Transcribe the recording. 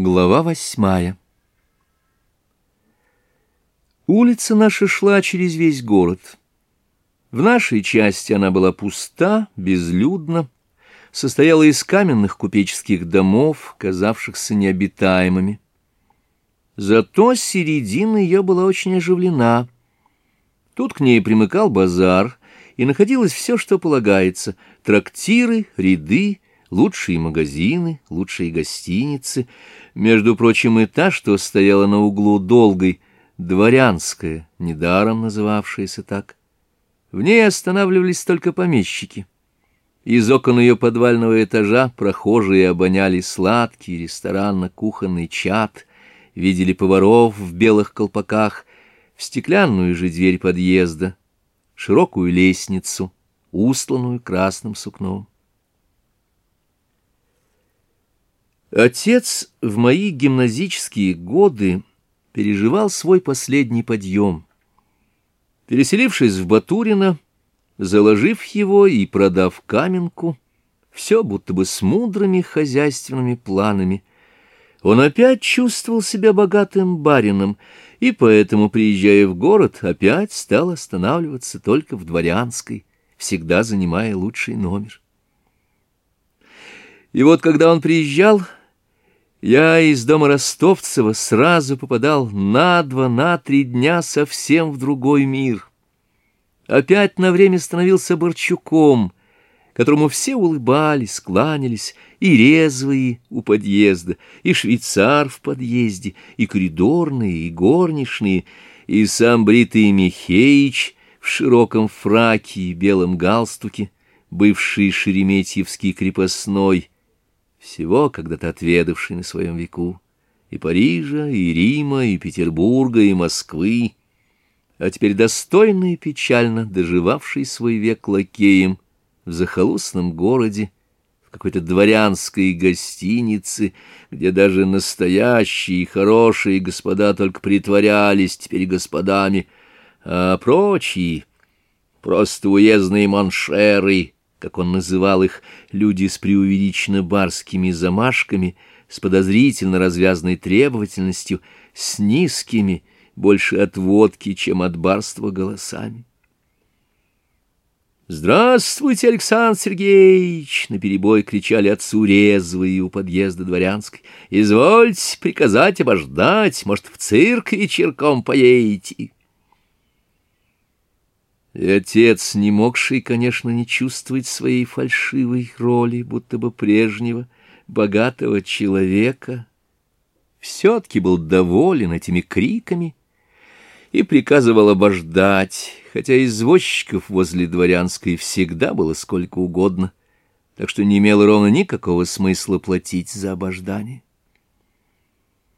Глава восьмая Улица наша шла через весь город. В нашей части она была пуста, безлюдна, состояла из каменных купеческих домов, казавшихся необитаемыми. Зато середина ее была очень оживлена. Тут к ней примыкал базар, и находилось все, что полагается — трактиры, ряды, лучшие магазины, лучшие гостиницы, между прочим, и та, что стояла на углу долгой, дворянская, недаром называвшаяся так. В ней останавливались только помещики. Из окон ее подвального этажа прохожие обоняли сладкий ресторанно-кухонный чат, видели поваров в белых колпаках, в стеклянную же дверь подъезда, широкую лестницу, устланную красным сукном. Отец в мои гимназические годы переживал свой последний подъем. Переселившись в Батурино, заложив его и продав каменку, все будто бы с мудрыми хозяйственными планами, он опять чувствовал себя богатым барином, и поэтому, приезжая в город, опять стал останавливаться только в Дворянской, всегда занимая лучший номер. И вот когда он приезжал, я из дома Ростовцева сразу попадал на два, на три дня совсем в другой мир. Опять на время становился Борчуком, которому все улыбались, кланялись, и резвые у подъезда, и швейцар в подъезде, и коридорные, и горничные, и сам бритый Михеич в широком фраке и белом галстуке, бывший шереметьевский крепостной, всего когда-то отведавший на своем веку, и Парижа, и Рима, и Петербурга, и Москвы, а теперь достойно и печально доживавший свой век лакеем в захолустном городе, в какой-то дворянской гостинице, где даже настоящие и хорошие господа только притворялись теперь господами, а прочие — просто уездные маншеры — как он называл их, люди с преувеличенно барскими замашками, с подозрительно развязной требовательностью, с низкими, больше от водки, чем от барства, голосами. «Здравствуйте, Александр Сергеевич!» — наперебой кричали отцу резвые у подъезда дворянской. «Извольте приказать обождать, может, в цирк вечерком поедете?» И отец, не могший, конечно, не чувствовать своей фальшивой роли, будто бы прежнего, богатого человека, все-таки был доволен этими криками и приказывал обождать, хотя извозчиков возле дворянской всегда было сколько угодно, так что не имело ровно никакого смысла платить за обождание.